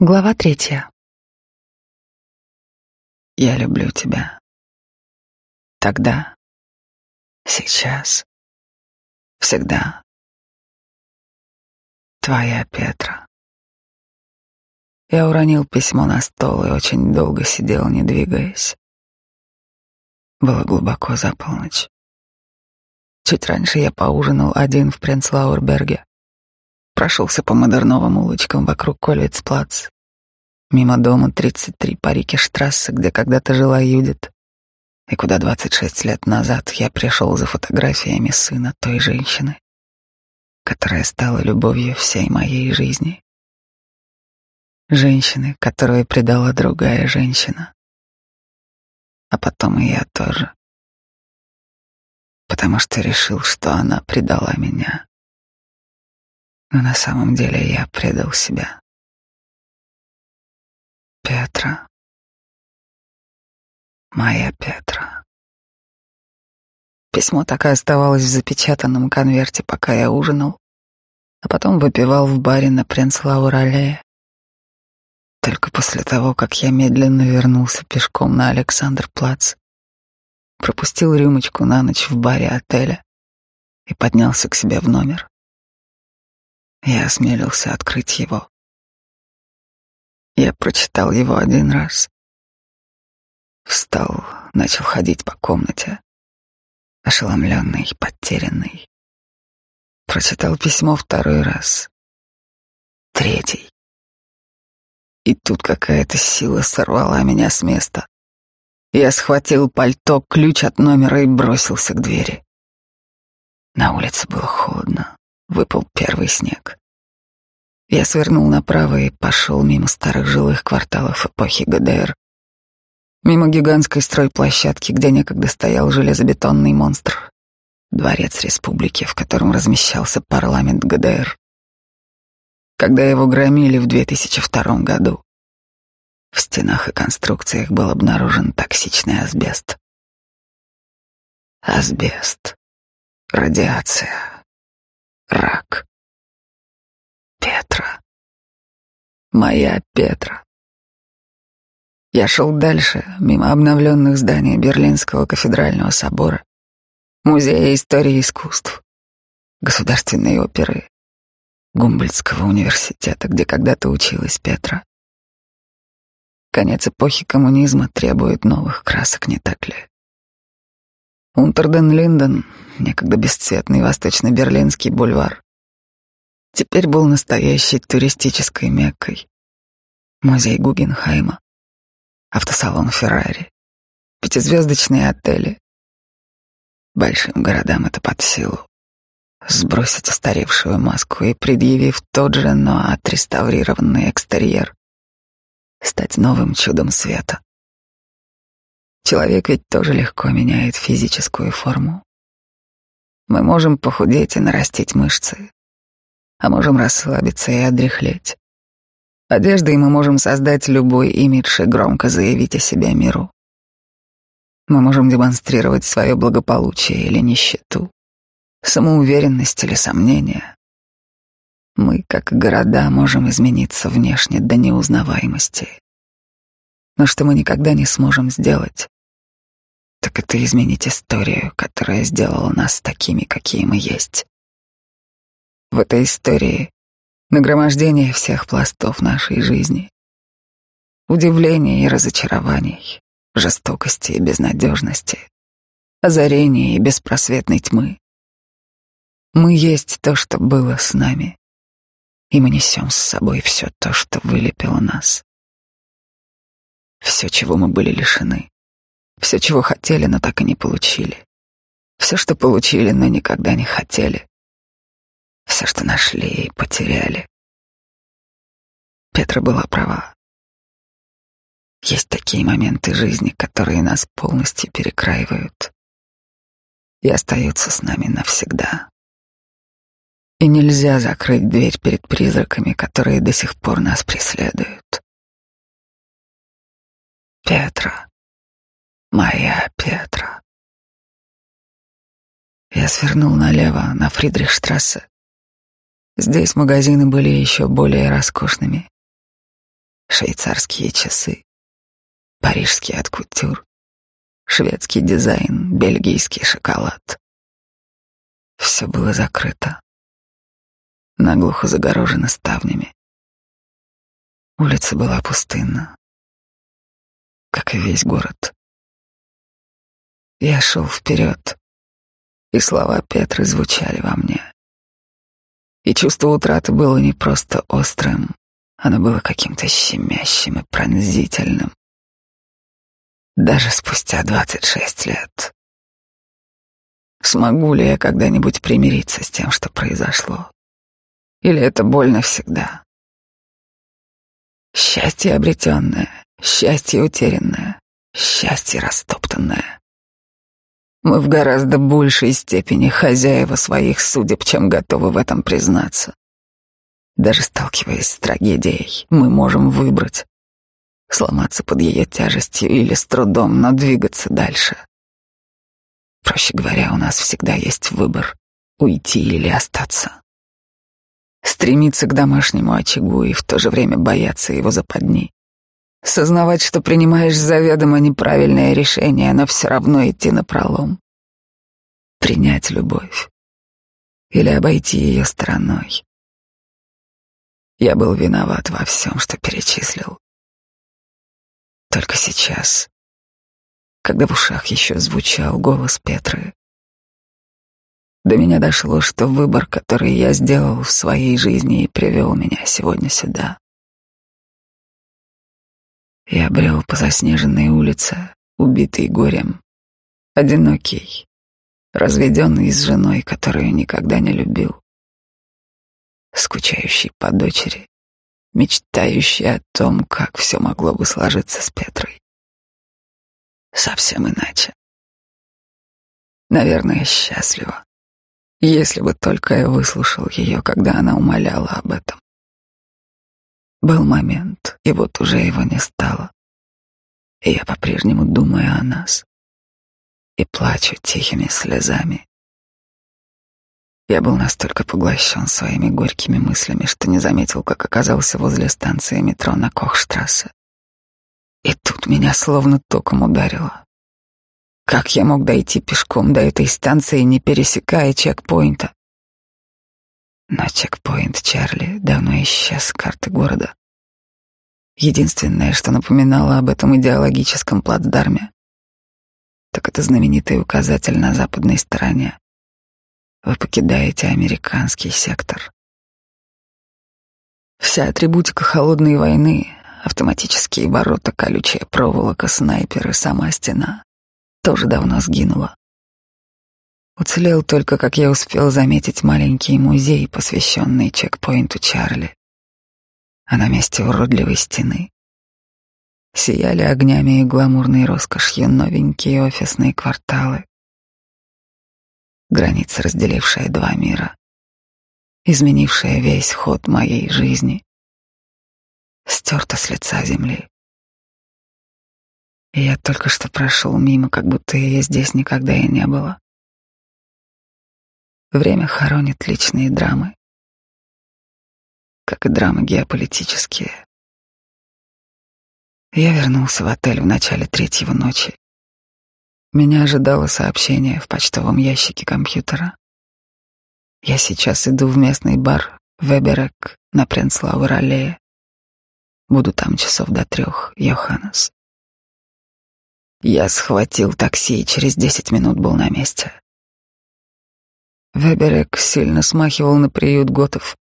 Глава третья. Я люблю тебя. Тогда, сейчас, всегда. Твоя Петра. Я уронил письмо на стол и очень долго сидел, не двигаясь. Было глубоко за полночь. Чуть раньше я поужинал один в Принцлауэрберге. Прошелся по модерновым улочкам вокруг Кольвицплац, мимо дома 33 Парики Штрассе, где когда-то жила Юдит, и куда 26 лет назад я пришел за фотографиями сына той женщины, которая стала любовью всей моей жизни. Женщины, которую предала другая женщина. А потом и я тоже. Потому что решил, что она предала меня. Но на самом деле я предал себя. Петра. Моя Петра. Письмо так и оставалось в запечатанном конверте, пока я ужинал, а потом выпивал в баре на Принц-Лаур-аллее. Только после того, как я медленно вернулся пешком на Александр-плац, пропустил рюмочку на ночь в баре отеля и поднялся к себе в номер. Я осмелился открыть его. Я прочитал его один раз. Встал, начал ходить по комнате, ошеломленный, потерянный. Прочитал письмо второй раз. Третий. И тут какая-то сила сорвала меня с места. Я схватил пальто, ключ от номера и бросился к двери. На улице было холодно. Выпал первый снег. Я свернул направо и пошел мимо старых жилых кварталов эпохи ГДР. Мимо гигантской стройплощадки, где некогда стоял железобетонный монстр. Дворец республики, в котором размещался парламент ГДР. Когда его громили в 2002 году, в стенах и конструкциях был обнаружен токсичный асбест. Асбест радиация, рак. Петра. Моя Петра. Я шел дальше, мимо обновленных зданий Берлинского кафедрального собора, Музея истории искусств, Государственной оперы, Гумбольдтского университета, где когда-то училась Петра. Конец эпохи коммунизма требует новых красок, не так ли? Унтерден-Линден, некогда бесцветный восточно-берлинский бульвар, теперь был настоящей туристической меккой. Музей Гугенхайма, автосалон Феррари, пятизвездочные отели. Большим городам это под силу. Сбросить устаревшую маску и, предъявив тот же, но отреставрированный экстерьер, стать новым чудом света. Человек ведь тоже легко меняет физическую форму. Мы можем похудеть и нарастить мышцы, а можем расслабиться и одряхлеть. Одеждой мы можем создать любой имидж и громко заявить о себе миру. Мы можем демонстрировать свое благополучие или нищету, самоуверенность или сомнение. Мы, как города, можем измениться внешне до неузнаваемости. Но что мы никогда не сможем сделать, так это изменить историю, которая сделала нас такими, какие мы есть. В этой истории нагромождение всех пластов нашей жизни, удивлений и разочарований, жестокости и безнадежности, озарения и беспросветной тьмы. Мы есть то, что было с нами, и мы несем с собой все то, что вылепило нас. Все, чего мы были лишены. Все, чего хотели, но так и не получили. Все, что получили, но никогда не хотели. Все, что нашли и потеряли. Петра была права. Есть такие моменты жизни, которые нас полностью перекраивают и остаются с нами навсегда. И нельзя закрыть дверь перед призраками, которые до сих пор нас преследуют. Моя Петра. Я свернул налево на Фридрихштрассе. Здесь магазины были еще более роскошными. швейцарские часы, парижский откутюр, шведский дизайн, бельгийский шоколад. Все было закрыто, наглухо загорожено ставнями. Улица была пустынна, как и весь город. Я шел вперед, и слова Петры звучали во мне. И чувство утраты было не просто острым, оно было каким-то щемящим и пронзительным. Даже спустя двадцать шесть лет. Смогу ли я когда-нибудь примириться с тем, что произошло? Или это больно всегда? Счастье обретенное, счастье утерянное, счастье растоптанное. Мы в гораздо большей степени хозяева своих судеб, чем готовы в этом признаться. Даже сталкиваясь с трагедией, мы можем выбрать сломаться под ее тяжестью или с трудом, но двигаться дальше. Проще говоря, у нас всегда есть выбор — уйти или остаться стремиться к домашнему очагу и в то же время бояться его западни. Сознавать, что принимаешь заведомо неправильное решение, но все равно идти на пролом. Принять любовь или обойти ее стороной. Я был виноват во всем, что перечислил. Только сейчас, когда в ушах еще звучал голос Петры, до меня дошло, что выбор, который я сделал в своей жизни и привел меня сегодня сюда. Я брел по заснеженной улице, убитый горем, одинокий, разведенный с женой, которую никогда не любил, скучающий по дочери, мечтающий о том, как все могло бы сложиться с Петрой. Совсем иначе. Наверное, счастливо. Если бы только я выслушал ее, когда она умоляла об этом. Был момент, и вот уже его не стало. И я по-прежнему думаю о нас и плачу тихими слезами. Я был настолько поглощен своими горькими мыслями, что не заметил, как оказался возле станции метро на Кохштрассе. И тут меня словно током ударило. Как я мог дойти пешком до этой станции, не пересекая чекпоинта? Но чекпоинт Чарли давно исчез с карты города. Единственное, что напоминало об этом идеологическом плацдарме, так это знаменитый указатель на западной стороне. Вы покидаете американский сектор. Вся атрибутика холодной войны, автоматические ворота, колючая проволока, снайперы, сама стена тоже давно сгинула. Уцелел только, как я успел заметить, маленький музей, посвященный чекпоинту Чарли. А на месте уродливой стены сияли огнями и гламурной роскошью новенькие офисные кварталы. Граница, разделившая два мира, изменившая весь ход моей жизни, стерта с лица земли. И я только что прошел мимо, как будто ее здесь никогда и не было. Время хоронит личные драмы, как и драмы геополитические. Я вернулся в отель в начале третьего ночи. Меня ожидало сообщение в почтовом ящике компьютера. Я сейчас иду в местный бар Веберек на Пренслауэр аллее. Буду там часов до трех, Йоханнес. Я схватил такси и через десять минут был на месте. Веберек сильно смахивал на приют готов.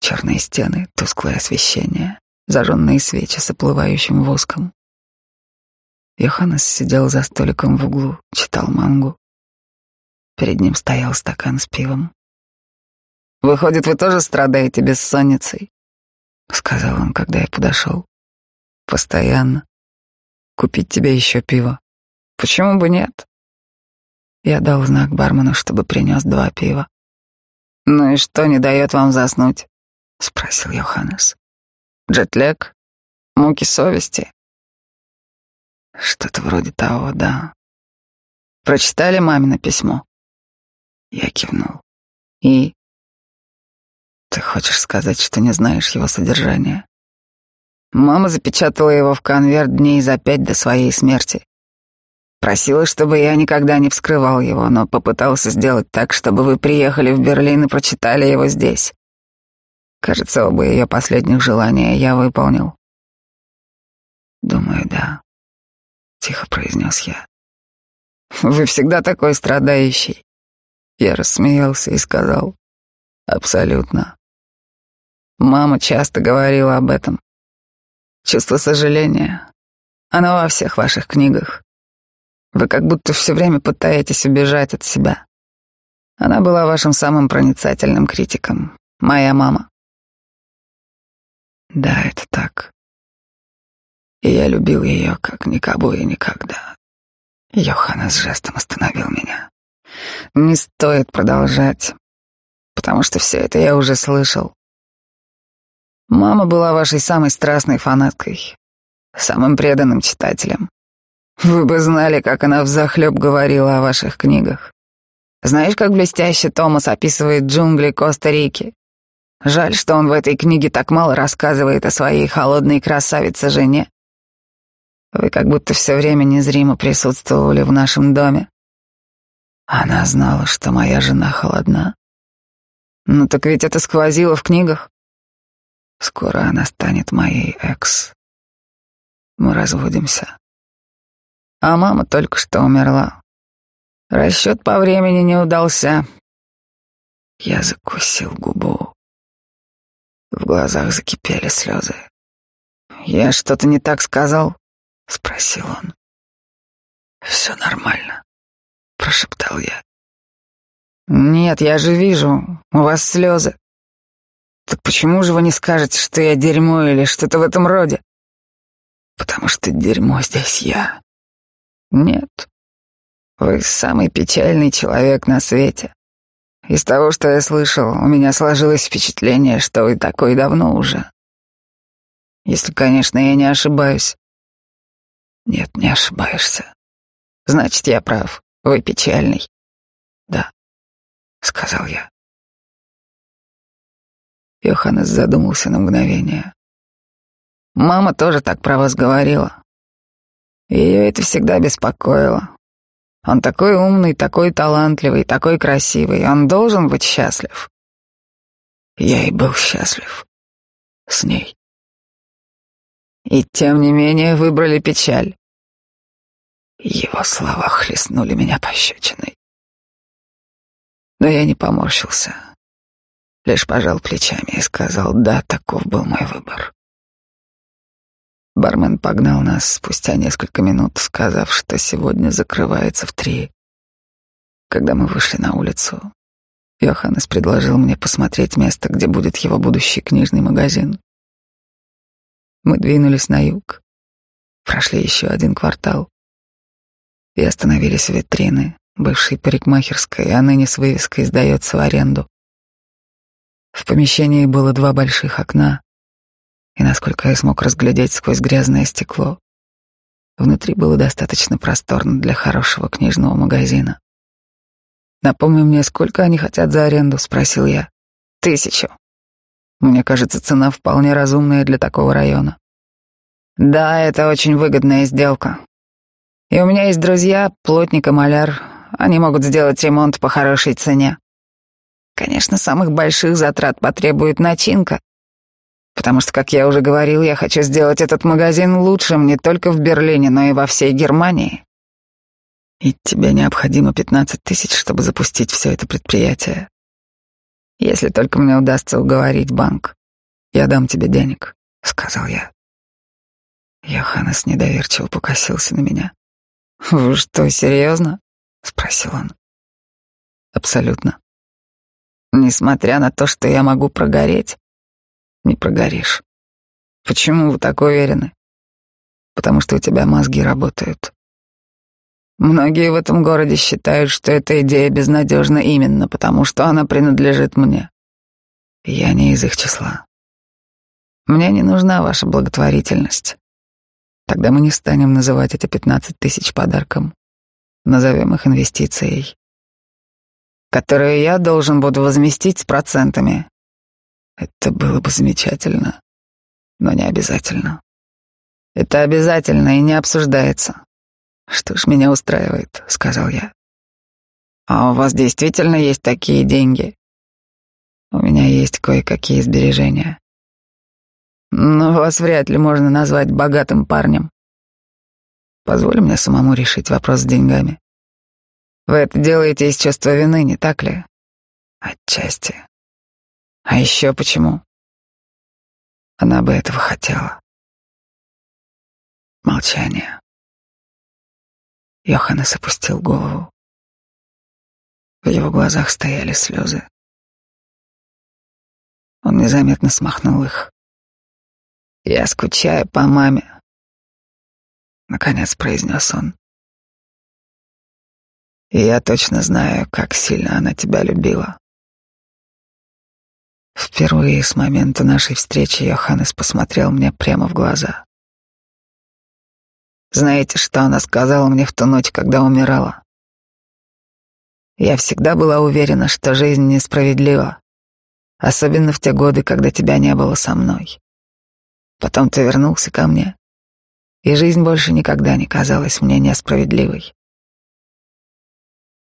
Черные стены, тусклое освещение, зажженные свечи с оплывающим воском. Йоханнес сидел за столиком в углу, читал мангу. Перед ним стоял стакан с пивом. «Выходит, вы тоже страдаете бессонницей?» — сказал он, когда я подошел. «Постоянно купить тебе еще пиво. Почему бы нет? Я дал знак бармену, чтобы принес два пива. Ну и что не дает вам заснуть? спросил Йоханнес. Джетлек? Муки совести? Что-то вроде того, да. Прочитали мамино письмо? Я кивнул. И ты хочешь сказать, что не знаешь его содержания? Мама запечатала его в конверт дней за пять до своей смерти. Просила, чтобы я никогда не вскрывал его, но попытался сделать так, чтобы вы приехали в Берлин и прочитали его здесь. Кажется, оба ее последних желания я выполнил. Думаю, да, тихо произнес я. Вы всегда такой страдающий. Я рассмеялся и сказал, абсолютно. Мама часто говорила об этом. Чувство сожаления. Оно во всех ваших книгах. Вы как будто все время пытаетесь убежать от себя. Она была вашим самым проницательным критиком. Моя мама. Да, это так. И я любил ее, как никого и никогда. Йоханнес жестом остановил меня. Не стоит продолжать, потому что все это я уже слышал. Мама была вашей самой страстной фанаткой, самым преданным читателем. Вы бы знали, как она взахлеб говорила о ваших книгах. Знаешь, как блестяще Томас описывает джунгли Коста-Рики? Жаль, что он в этой книге так мало рассказывает о своей холодной красавице-жене. Вы как будто все время незримо присутствовали в нашем доме. Она знала, что моя жена холодна. Ну так ведь это сквозило в книгах. Скоро она станет моей экс. Мы разводимся. А мама только что умерла. Расчет по времени не удался. Я закусил губу. В глазах закипели слезы. «Я что-то не так сказал?» — спросил он. «Все нормально», — прошептал я. «Нет, я же вижу, у вас слезы. Так почему же вы не скажете, что я дерьмо или что-то в этом роде?» «Потому что дерьмо здесь я», нет. Вы самый печальный человек на свете. Из того, что я слышал, у меня сложилось впечатление, что вы такой давно уже. Если, конечно, я не ошибаюсь. Нет, не ошибаешься. Значит, я прав. Вы печальный. Да, сказал я. Йоханнес задумался на мгновение. Мама тоже так про вас говорила. Ее это всегда беспокоило. Он такой умный, такой талантливый, такой красивый. Он должен быть счастлив. Я и был счастлив. С ней. И тем не менее выбрали печаль. Его слова хлестнули меня пощечиной. Но я не поморщился. Лишь пожал плечами и сказал, да, таков был мой выбор. Бармен погнал нас спустя несколько минут, сказав, что сегодня закрывается в три. Когда мы вышли на улицу, Йоханнес предложил мне посмотреть место, где будет его будущий книжный магазин. Мы двинулись на юг, прошли еще один квартал и остановились у витрины, бывшей парикмахерской, а ныне с вывеской сдается в аренду. В помещении было два больших окна, и насколько я смог разглядеть сквозь грязное стекло, внутри было достаточно просторно для хорошего книжного магазина. «Напомни мне, сколько они хотят за аренду?» — спросил я. «Тысячу. Мне кажется, цена вполне разумная для такого района». «Да, это очень выгодная сделка. И у меня есть друзья, плотник и маляр. Они могут сделать ремонт по хорошей цене. Конечно, самых больших затрат потребует начинка, Потому что, как я уже говорил, я хочу сделать этот магазин лучшим не только в Берлине, но и во всей Германии. И тебе необходимо 15 тысяч, чтобы запустить все это предприятие. Если только мне удастся уговорить банк, я дам тебе денег, — сказал я. Йоханнес недоверчиво покосился на меня. «Вы что, серьезно?» — спросил он. «Абсолютно. Несмотря на то, что я могу прогореть, не прогоришь. Почему вы так уверены? Потому что у тебя мозги работают. Многие в этом городе считают, что эта идея безнадежна именно потому, что она принадлежит мне. Я не из их числа. Мне не нужна ваша благотворительность. Тогда мы не станем называть эти пятнадцать тысяч подарком. Назовем их инвестицией, которую я должен буду возместить с процентами, это было бы замечательно, но не обязательно. Это обязательно и не обсуждается. Что ж меня устраивает, сказал я. А у вас действительно есть такие деньги? У меня есть кое-какие сбережения. Но вас вряд ли можно назвать богатым парнем. Позволь мне самому решить вопрос с деньгами. Вы это делаете из чувства вины, не так ли? Отчасти. А еще почему? Она бы этого хотела. Молчание. Йоханнес опустил голову. В его глазах стояли слезы. Он незаметно смахнул их. «Я скучаю по маме», — наконец произнес он. «И я точно знаю, как сильно она тебя любила». Впервые с момента нашей встречи Йоханнес посмотрел мне прямо в глаза. Знаете, что она сказала мне в ту ночь, когда умирала? Я всегда была уверена, что жизнь несправедлива, особенно в те годы, когда тебя не было со мной. Потом ты вернулся ко мне, и жизнь больше никогда не казалась мне несправедливой.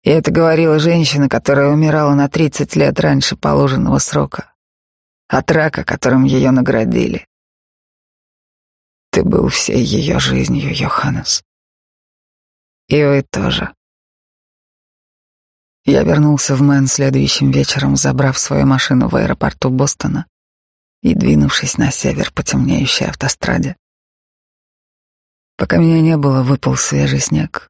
И это говорила женщина, которая умирала на 30 лет раньше положенного срока, от рака, которым ее наградили. Ты был всей ее жизнью, Йоханнес. И вы тоже. Я вернулся в Мэн следующим вечером, забрав свою машину в аэропорту Бостона и двинувшись на север по темнеющей автостраде. Пока меня не было, выпал свежий снег.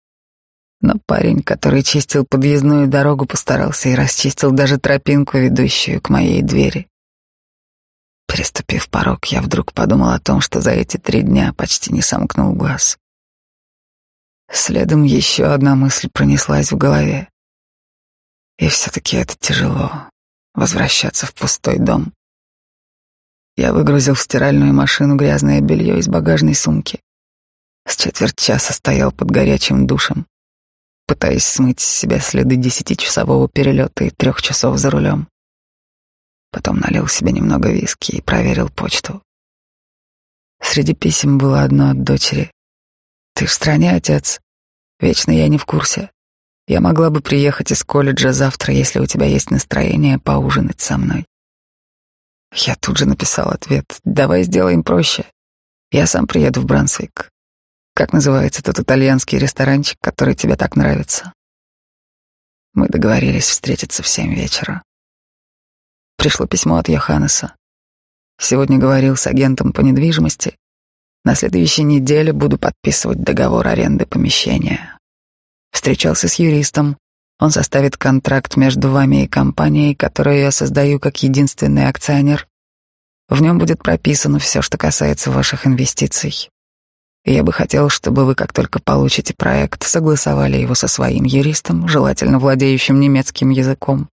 Но парень, который чистил подъездную дорогу, постарался и расчистил даже тропинку, ведущую к моей двери. Переступив порог, я вдруг подумал о том, что за эти три дня почти не сомкнул глаз. Следом еще одна мысль пронеслась в голове. И все-таки это тяжело — возвращаться в пустой дом. Я выгрузил в стиральную машину грязное белье из багажной сумки. С четверть часа стоял под горячим душем, пытаясь смыть с себя следы десятичасового перелета и трех часов за рулем. Потом налил себе немного виски и проверил почту. Среди писем было одно от дочери. «Ты в стране, отец? Вечно я не в курсе. Я могла бы приехать из колледжа завтра, если у тебя есть настроение поужинать со мной». Я тут же написал ответ. «Давай сделаем проще. Я сам приеду в Брансвик. Как называется тот итальянский ресторанчик, который тебе так нравится?» Мы договорились встретиться в семь вечера. Пришло письмо от Йоханнеса. Сегодня говорил с агентом по недвижимости. На следующей неделе буду подписывать договор аренды помещения. Встречался с юристом. Он составит контракт между вами и компанией, которую я создаю как единственный акционер. В нем будет прописано все, что касается ваших инвестиций. я бы хотел, чтобы вы, как только получите проект, согласовали его со своим юристом, желательно владеющим немецким языком.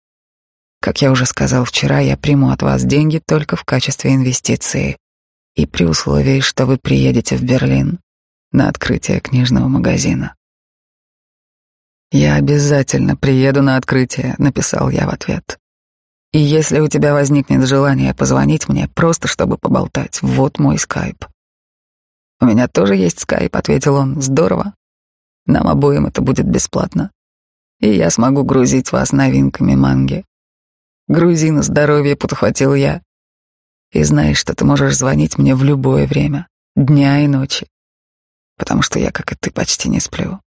Как я уже сказал вчера, я приму от вас деньги только в качестве инвестиции и при условии, что вы приедете в Берлин на открытие книжного магазина. «Я обязательно приеду на открытие», — написал я в ответ. «И если у тебя возникнет желание позвонить мне, просто чтобы поболтать, вот мой скайп». «У меня тоже есть скайп», — ответил он. «Здорово. Нам обоим это будет бесплатно. И я смогу грузить вас новинками манги. Грузи на здоровье, подхватил я. И знаешь, что ты можешь звонить мне в любое время, дня и ночи, потому что я, как и ты, почти не сплю.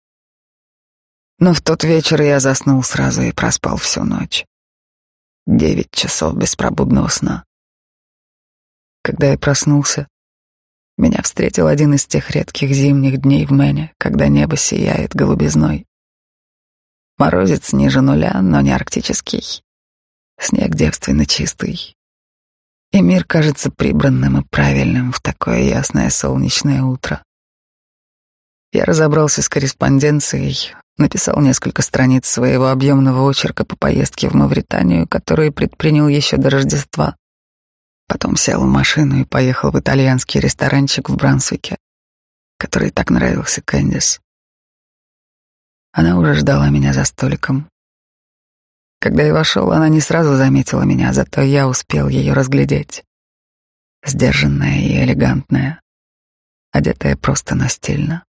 Но в тот вечер я заснул сразу и проспал всю ночь. Девять часов беспробудного сна. Когда я проснулся, меня встретил один из тех редких зимних дней в Мэне, когда небо сияет голубизной. Морозец ниже нуля, но не арктический. Снег девственно чистый. И мир кажется прибранным и правильным в такое ясное солнечное утро. Я разобрался с корреспонденцией, написал несколько страниц своего объемного очерка по поездке в Мавританию, которую предпринял еще до Рождества. Потом сел в машину и поехал в итальянский ресторанчик в Брансвике, который так нравился Кэндис. Она уже ждала меня за столиком. Когда я вошел, она не сразу заметила меня, зато я успел ее разглядеть. Сдержанная и элегантная. одетая просто настильно,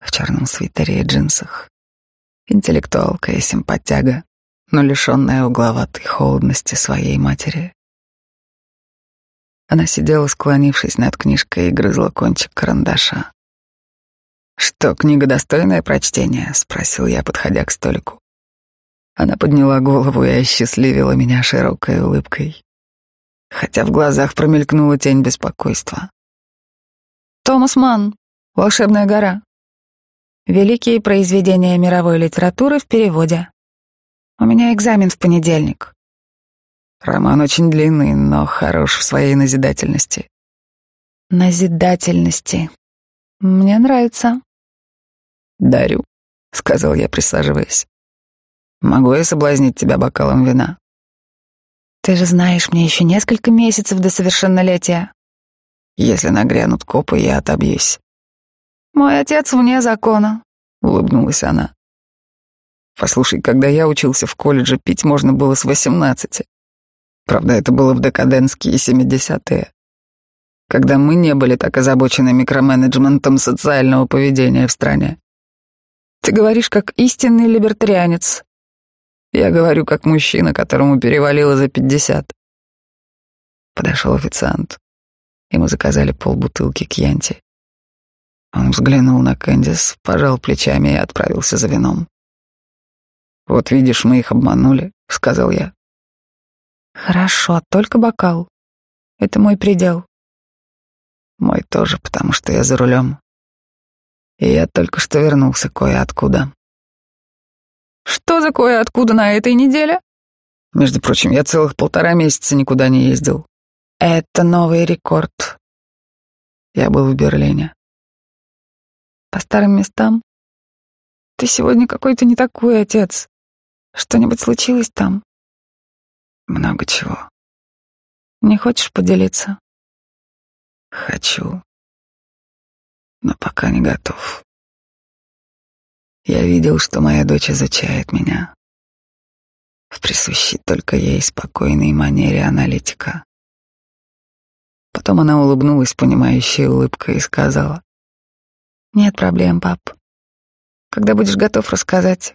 в черном свитере и джинсах. Интеллектуалка и симпатяга, но лишенная угловатой холодности своей матери. Она сидела, склонившись над книжкой, и грызла кончик карандаша. «Что, книга достойная прочтения?» — спросил я, подходя к столику. Она подняла голову и осчастливила меня широкой улыбкой, хотя в глазах промелькнула тень беспокойства. «Томас Манн. Волшебная гора. Великие произведения мировой литературы в переводе. У меня экзамен в понедельник». Роман очень длинный, но хорош в своей назидательности. Назидательности. Мне нравится. Дарю, сказал я, присаживаясь. Могу я соблазнить тебя бокалом вина? Ты же знаешь, мне еще несколько месяцев до совершеннолетия. Если нагрянут копы, я отобьюсь. Мой отец вне закона, улыбнулась она. Послушай, когда я учился в колледже, пить можно было с восемнадцати. Правда, это было в декаденские семидесятые, когда мы не были так озабочены микроменеджментом социального поведения в стране. Ты говоришь как истинный либертарианец. Я говорю как мужчина, которому перевалило за пятьдесят. Подошел официант, и мы заказали полбутылки кьянти. Он взглянул на Кэндис, пожал плечами и отправился за вином. «Вот видишь, мы их обманули», — сказал я. Хорошо, только бокал. Это мой предел. Мой тоже, потому что я за рулем. И я только что вернулся кое-откуда. Что за кое-откуда на этой неделе? Между прочим, я целых полтора месяца никуда не ездил. Это новый рекорд. Я был в Берлине. По старым местам? Ты сегодня какой-то не такой, отец. Что-нибудь случилось там? Много чего. Не хочешь поделиться? Хочу, но пока не готов. Я видел, что моя дочь изучает меня в присущей только ей спокойной манере аналитика. Потом она улыбнулась понимающей улыбкой и сказала, «Нет проблем, пап. Когда будешь готов рассказать?»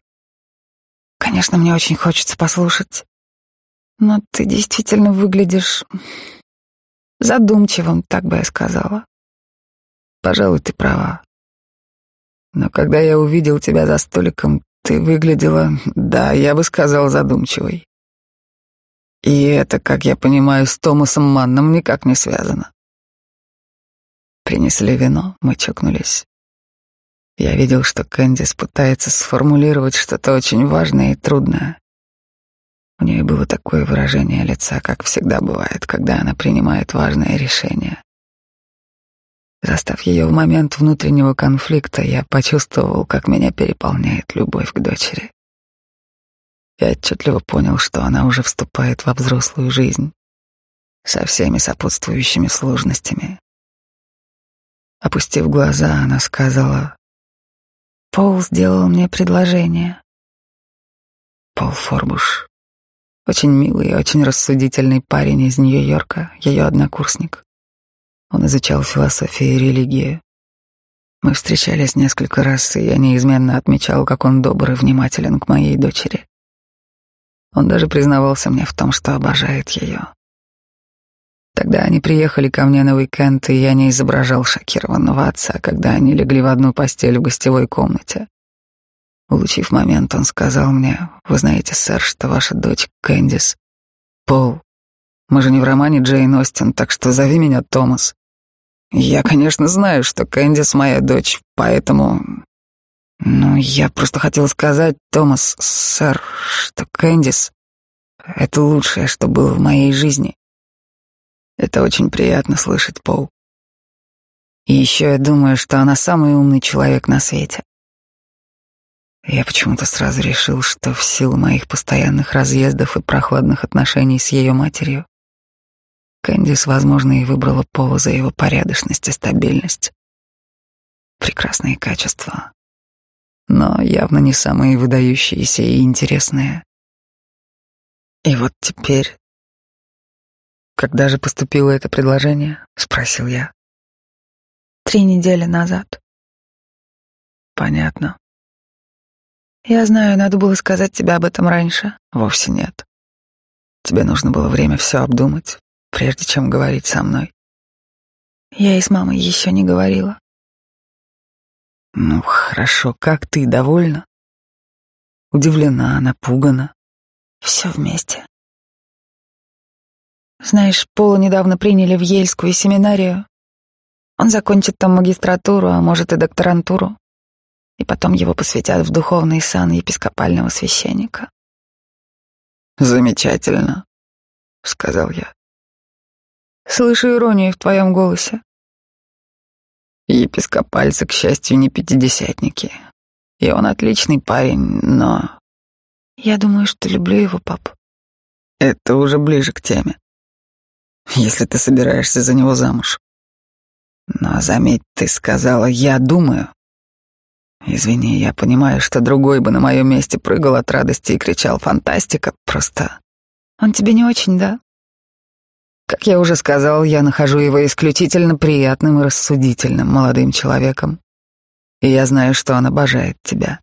«Конечно, мне очень хочется послушать. Но ты действительно выглядишь задумчивым, так бы я сказала. Пожалуй, ты права. Но когда я увидел тебя за столиком, ты выглядела, да, я бы сказал, задумчивой. И это, как я понимаю, с Томасом Манном никак не связано. Принесли вино, мы чокнулись. Я видел, что Кэндис пытается сформулировать что-то очень важное и трудное. У нее было такое выражение лица, как всегда бывает, когда она принимает важное решение. Застав ее в момент внутреннего конфликта, я почувствовал, как меня переполняет любовь к дочери. Я отчетливо понял, что она уже вступает во взрослую жизнь со всеми сопутствующими сложностями. Опустив глаза, она сказала, «Пол сделал мне предложение». Пол Форбуш очень милый и очень рассудительный парень из Нью-Йорка, ее однокурсник. Он изучал философию и религию. Мы встречались несколько раз, и я неизменно отмечал, как он добр и внимателен к моей дочери. Он даже признавался мне в том, что обожает ее. Тогда они приехали ко мне на уикенд, и я не изображал шокированного отца, когда они легли в одну постель в гостевой комнате. Улучив момент, он сказал мне, «Вы знаете, сэр, что ваша дочь Кэндис...» «Пол, мы же не в романе Джейн Остин, так что зови меня Томас». «Я, конечно, знаю, что Кэндис моя дочь, поэтому...» «Ну, я просто хотел сказать, Томас, сэр, что Кэндис — это лучшее, что было в моей жизни. Это очень приятно слышать, Пол. И еще я думаю, что она самый умный человек на свете. Я почему-то сразу решил, что в силу моих постоянных разъездов и прохладных отношений с ее матерью, Кэндис, возможно, и выбрала Пола за его порядочность и стабильность. Прекрасные качества, но явно не самые выдающиеся и интересные. И вот теперь... Когда же поступило это предложение? Спросил я. Три недели назад. Понятно. Я знаю, надо было сказать тебе об этом раньше. Вовсе нет. Тебе нужно было время все обдумать, прежде чем говорить со мной. Я и с мамой еще не говорила. Ну, хорошо, как ты, довольна? Удивлена, напугана. Все вместе. Знаешь, Пола недавно приняли в Ельскую семинарию. Он закончит там магистратуру, а может и докторантуру. И потом его посвятят в духовный сан епископального священника. «Замечательно», — сказал я. Слышу иронию в твоем голосе. Епископальцы, к счастью, не пятидесятники. И он отличный парень, но... Я думаю, что люблю его, пап. Это уже ближе к теме. Если ты собираешься за него замуж. Но заметь, ты сказала «я думаю». Извини, я понимаю, что другой бы на моем месте прыгал от радости и кричал «фантастика», просто... Он тебе не очень, да? Как я уже сказал, я нахожу его исключительно приятным и рассудительным молодым человеком. И я знаю, что он обожает тебя.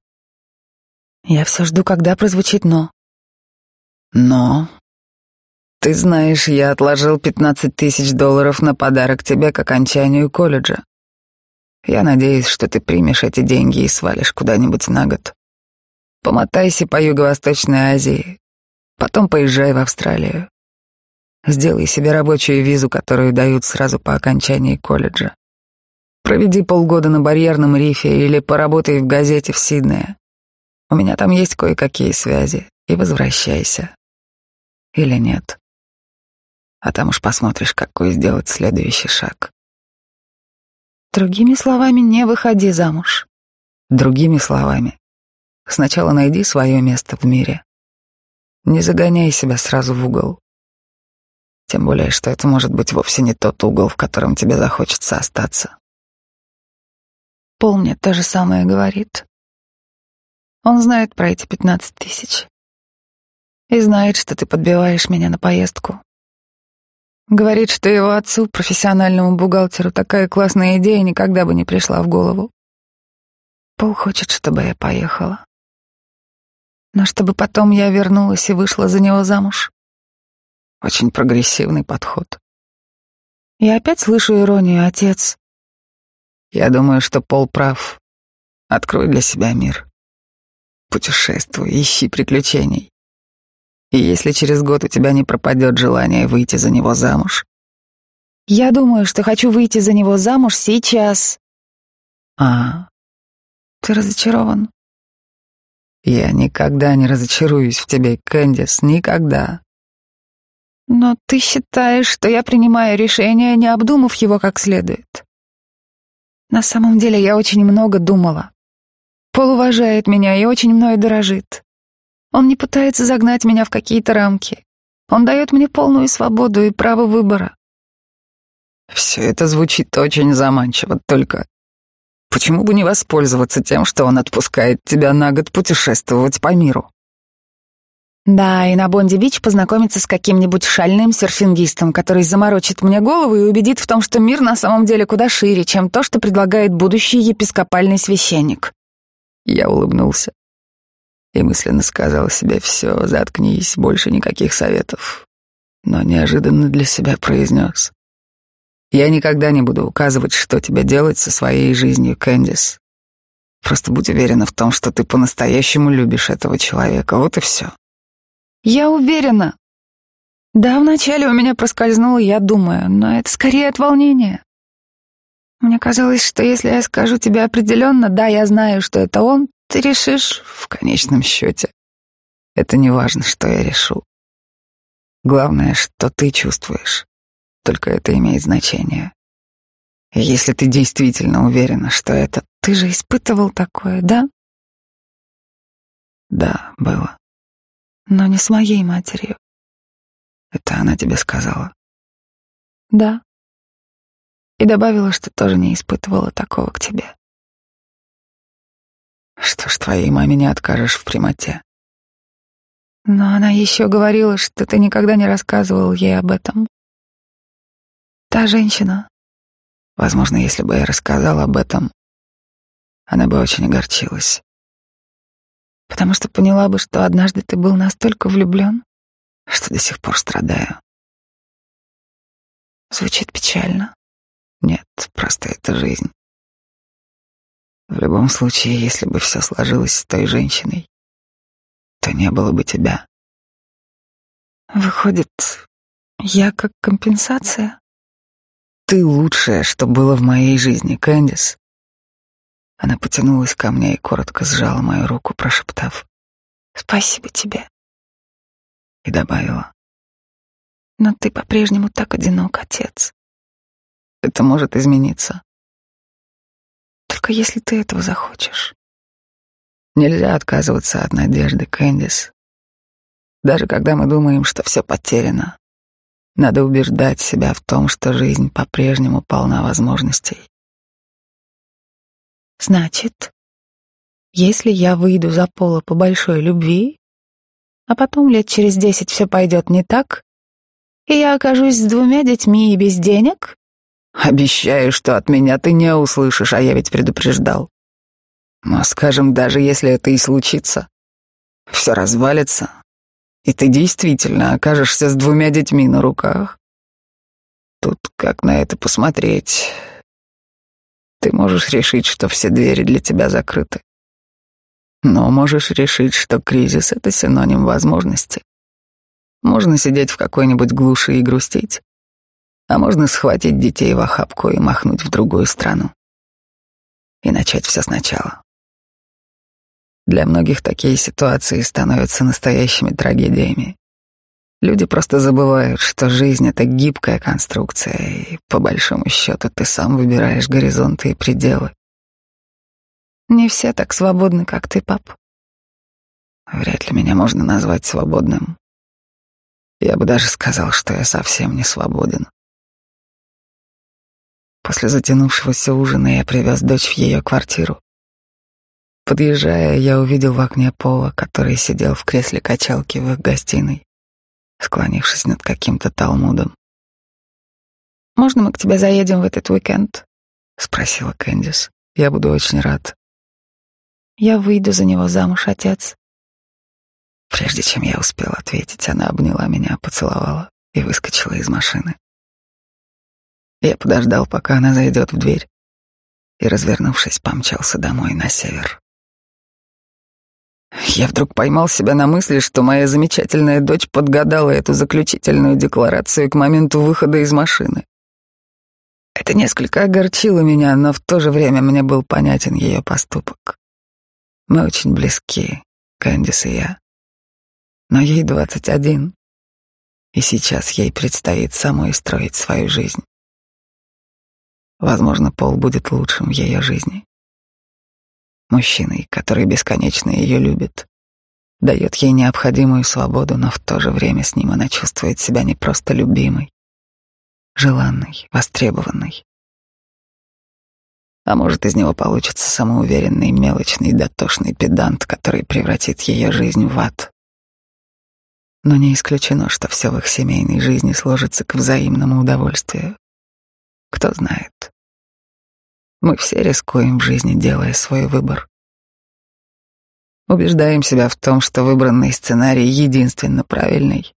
Я все жду, когда прозвучит «но». Но ты знаешь, я отложил 15 тысяч долларов на подарок тебе к окончанию колледжа. Я надеюсь, что ты примешь эти деньги и свалишь куда-нибудь на год. Помотайся по Юго-Восточной Азии, потом поезжай в Австралию. Сделай себе рабочую визу, которую дают сразу по окончании колледжа. Проведи полгода на барьерном рифе или поработай в газете в Сиднее. У меня там есть кое-какие связи. И возвращайся. Или нет а там уж посмотришь, какой сделать следующий шаг. Другими словами, не выходи замуж. Другими словами, сначала найди свое место в мире. Не загоняй себя сразу в угол. Тем более, что это может быть вовсе не тот угол, в котором тебе захочется остаться. Пол мне то же самое говорит. Он знает про эти пятнадцать тысяч. И знает, что ты подбиваешь меня на поездку. Говорит, что его отцу, профессиональному бухгалтеру, такая классная идея никогда бы не пришла в голову. Пол хочет, чтобы я поехала. Но чтобы потом я вернулась и вышла за него замуж. Очень прогрессивный подход. Я опять слышу иронию, отец. Я думаю, что Пол прав. Открой для себя мир. Путешествуй, ищи приключений. И если через год у тебя не пропадет желание выйти за него замуж? Я думаю, что хочу выйти за него замуж сейчас. А, ты разочарован? Я никогда не разочаруюсь в тебе, Кэндис, никогда. Но ты считаешь, что я принимаю решение, не обдумав его как следует. На самом деле я очень много думала. Пол уважает меня и очень мною дорожит. Он не пытается загнать меня в какие-то рамки. Он дает мне полную свободу и право выбора. Все это звучит очень заманчиво, только почему бы не воспользоваться тем, что он отпускает тебя на год путешествовать по миру? Да, и на Бонди-Бич познакомиться с каким-нибудь шальным серфингистом, который заморочит мне голову и убедит в том, что мир на самом деле куда шире, чем то, что предлагает будущий епископальный священник. Я улыбнулся и мысленно сказал себе «все, заткнись, больше никаких советов». Но неожиданно для себя произнес «Я никогда не буду указывать, что тебе делать со своей жизнью, Кэндис. Просто будь уверена в том, что ты по-настоящему любишь этого человека, вот и все». «Я уверена», да, вначале у меня проскользнуло, я думаю, но это скорее от волнения. Мне казалось, что если я скажу тебе определенно, да, я знаю, что это он, ты решишь в конечном счете. Это не важно, что я решу. Главное, что ты чувствуешь. Только это имеет значение. Если ты действительно уверена, что это... Ты же испытывал такое, да? Да, было. Но не с моей матерью. Это она тебе сказала? Да. И добавила, что тоже не испытывала такого к тебе. Что ж, твоей маме не откажешь в прямоте. Но она еще говорила, что ты никогда не рассказывал ей об этом. Та женщина. Возможно, если бы я рассказал об этом, она бы очень огорчилась. Потому что поняла бы, что однажды ты был настолько влюблен, что до сих пор страдаю. Звучит печально. Нет, просто это жизнь. В любом случае, если бы все сложилось с той женщиной, то не было бы тебя. Выходит, я как компенсация? Ты лучшее, что было в моей жизни, Кэндис. Она потянулась ко мне и коротко сжала мою руку, прошептав «Спасибо тебе». И добавила «Но ты по-прежнему так одинок, отец». «Это может измениться». «Только если ты этого захочешь». Нельзя отказываться от надежды, Кэндис. Даже когда мы думаем, что все потеряно, надо убеждать себя в том, что жизнь по-прежнему полна возможностей. Значит, если я выйду за пола по большой любви, а потом лет через десять все пойдет не так, и я окажусь с двумя детьми и без денег? Обещаю, что от меня ты не услышишь, а я ведь предупреждал. Но, скажем, даже если это и случится, все развалится, и ты действительно окажешься с двумя детьми на руках. Тут как на это посмотреть? Ты можешь решить, что все двери для тебя закрыты. Но можешь решить, что кризис — это синоним возможности. Можно сидеть в какой-нибудь глуши и грустить, а можно схватить детей в охапку и махнуть в другую страну. И начать все сначала. Для многих такие ситуации становятся настоящими трагедиями. Люди просто забывают, что жизнь — это гибкая конструкция, и, по большому счету, ты сам выбираешь горизонты и пределы. Не все так свободны, как ты, пап. Вряд ли меня можно назвать свободным. Я бы даже сказал, что я совсем не свободен. После затянувшегося ужина я привез дочь в ее квартиру. Подъезжая, я увидел в окне Пола, который сидел в кресле качалки в их гостиной склонившись над каким-то талмудом. «Можно мы к тебе заедем в этот уикенд?» — спросила Кэндис. «Я буду очень рад». «Я выйду за него замуж, отец». Прежде чем я успел ответить, она обняла меня, поцеловала и выскочила из машины. Я подождал, пока она зайдет в дверь, и, развернувшись, помчался домой на север. Я вдруг поймал себя на мысли, что моя замечательная дочь подгадала эту заключительную декларацию к моменту выхода из машины. Это несколько огорчило меня, но в то же время мне был понятен ее поступок. Мы очень близки, Кэндис и я. Но ей двадцать один, и сейчас ей предстоит самой строить свою жизнь. Возможно, Пол будет лучшим в ее жизни мужчиной, который бесконечно ее любит, дает ей необходимую свободу, но в то же время с ним она чувствует себя не просто любимой, желанной, востребованной. А может, из него получится самоуверенный, мелочный, дотошный педант, который превратит ее жизнь в ад. Но не исключено, что все в их семейной жизни сложится к взаимному удовольствию. Кто знает. Мы все рискуем в жизни, делая свой выбор. Убеждаем себя в том, что выбранный сценарий единственно правильный,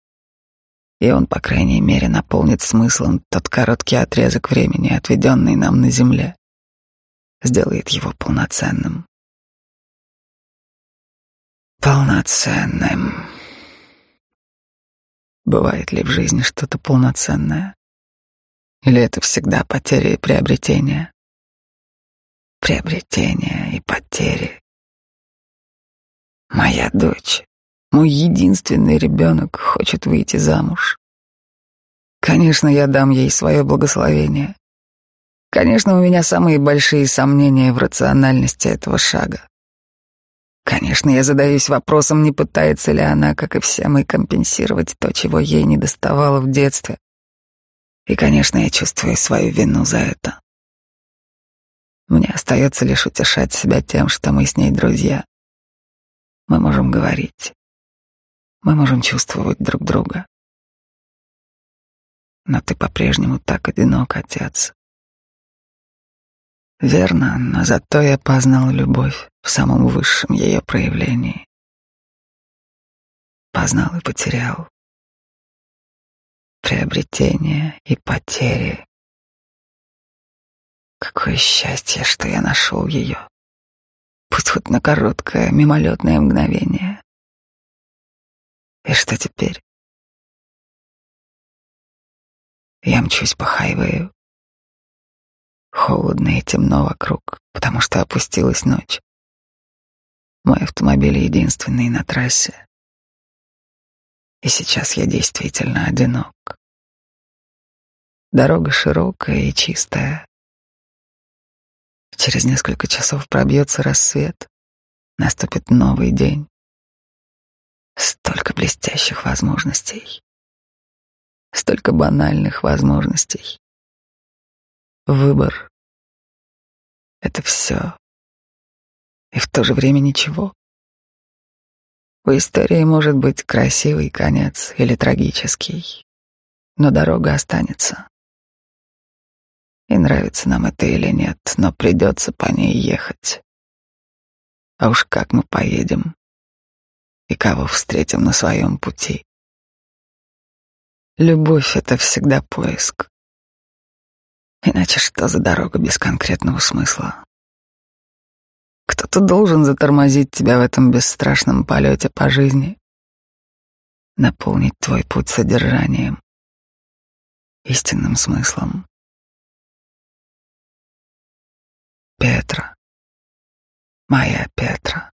и он, по крайней мере, наполнит смыслом тот короткий отрезок времени, отведенный нам на Земле, сделает его полноценным. Полноценным. Бывает ли в жизни что-то полноценное? Или это всегда потеря и приобретение? Приобретения и потери. Моя дочь, мой единственный ребенок, хочет выйти замуж. Конечно, я дам ей свое благословение. Конечно, у меня самые большие сомнения в рациональности этого шага. Конечно, я задаюсь вопросом, не пытается ли она, как и все мы, компенсировать то, чего ей не доставало в детстве. И, конечно, я чувствую свою вину за это. Мне остается лишь утешать себя тем, что мы с ней друзья. Мы можем говорить. Мы можем чувствовать друг друга. Но ты по-прежнему так одинок, отец. Верно, но зато я познал любовь в самом высшем ее проявлении. Познал и потерял. Приобретение и потери. Какое счастье, что я нашел ее. Пусть хоть на короткое, мимолетное мгновение. И что теперь? Я мчусь по хайвею. Холодно и темно вокруг, потому что опустилась ночь. Мой автомобиль единственный на трассе. И сейчас я действительно одинок. Дорога широкая и чистая. Через несколько часов пробьется рассвет, наступит новый день. Столько блестящих возможностей столько банальных возможностей. Выбор — это все. И в то же время ничего. У истории может быть красивый конец или трагический, но дорога останется. И нравится нам это или нет, но придется по ней ехать. А уж как мы поедем и кого встретим на своем пути. Любовь — это всегда поиск. Иначе что за дорога без конкретного смысла? Кто-то должен затормозить тебя в этом бесстрашном полете по жизни, наполнить твой путь содержанием, истинным смыслом. Моя Петра.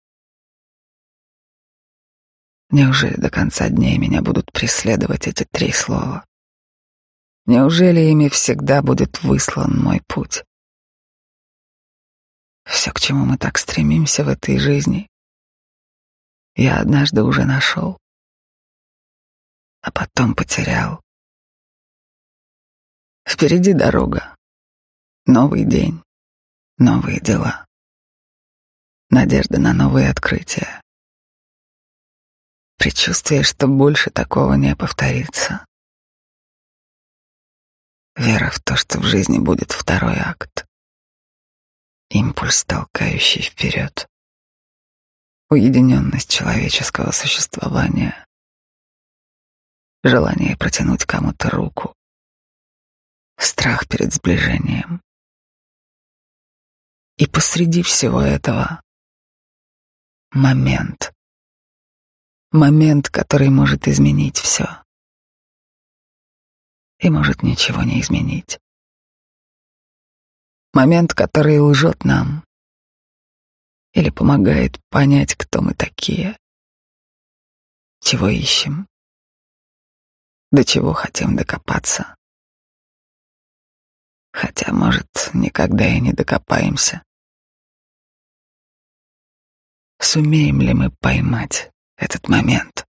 Неужели до конца дней меня будут преследовать эти три слова? Неужели ими всегда будет выслан мой путь? Все, к чему мы так стремимся в этой жизни, я однажды уже нашел, а потом потерял. Впереди дорога, новый день, новые дела, надежда на новые открытия предчувствие, что больше такого не повторится. Вера в то, что в жизни будет второй акт. Импульс, толкающий вперед. Уединенность человеческого существования. Желание протянуть кому-то руку. Страх перед сближением. И посреди всего этого момент — Момент, который может изменить все. И может ничего не изменить. Момент, который лжет нам или помогает понять, кто мы такие, чего ищем, до чего хотим докопаться. Хотя, может, никогда и не докопаемся. Сумеем ли мы поймать этот момент.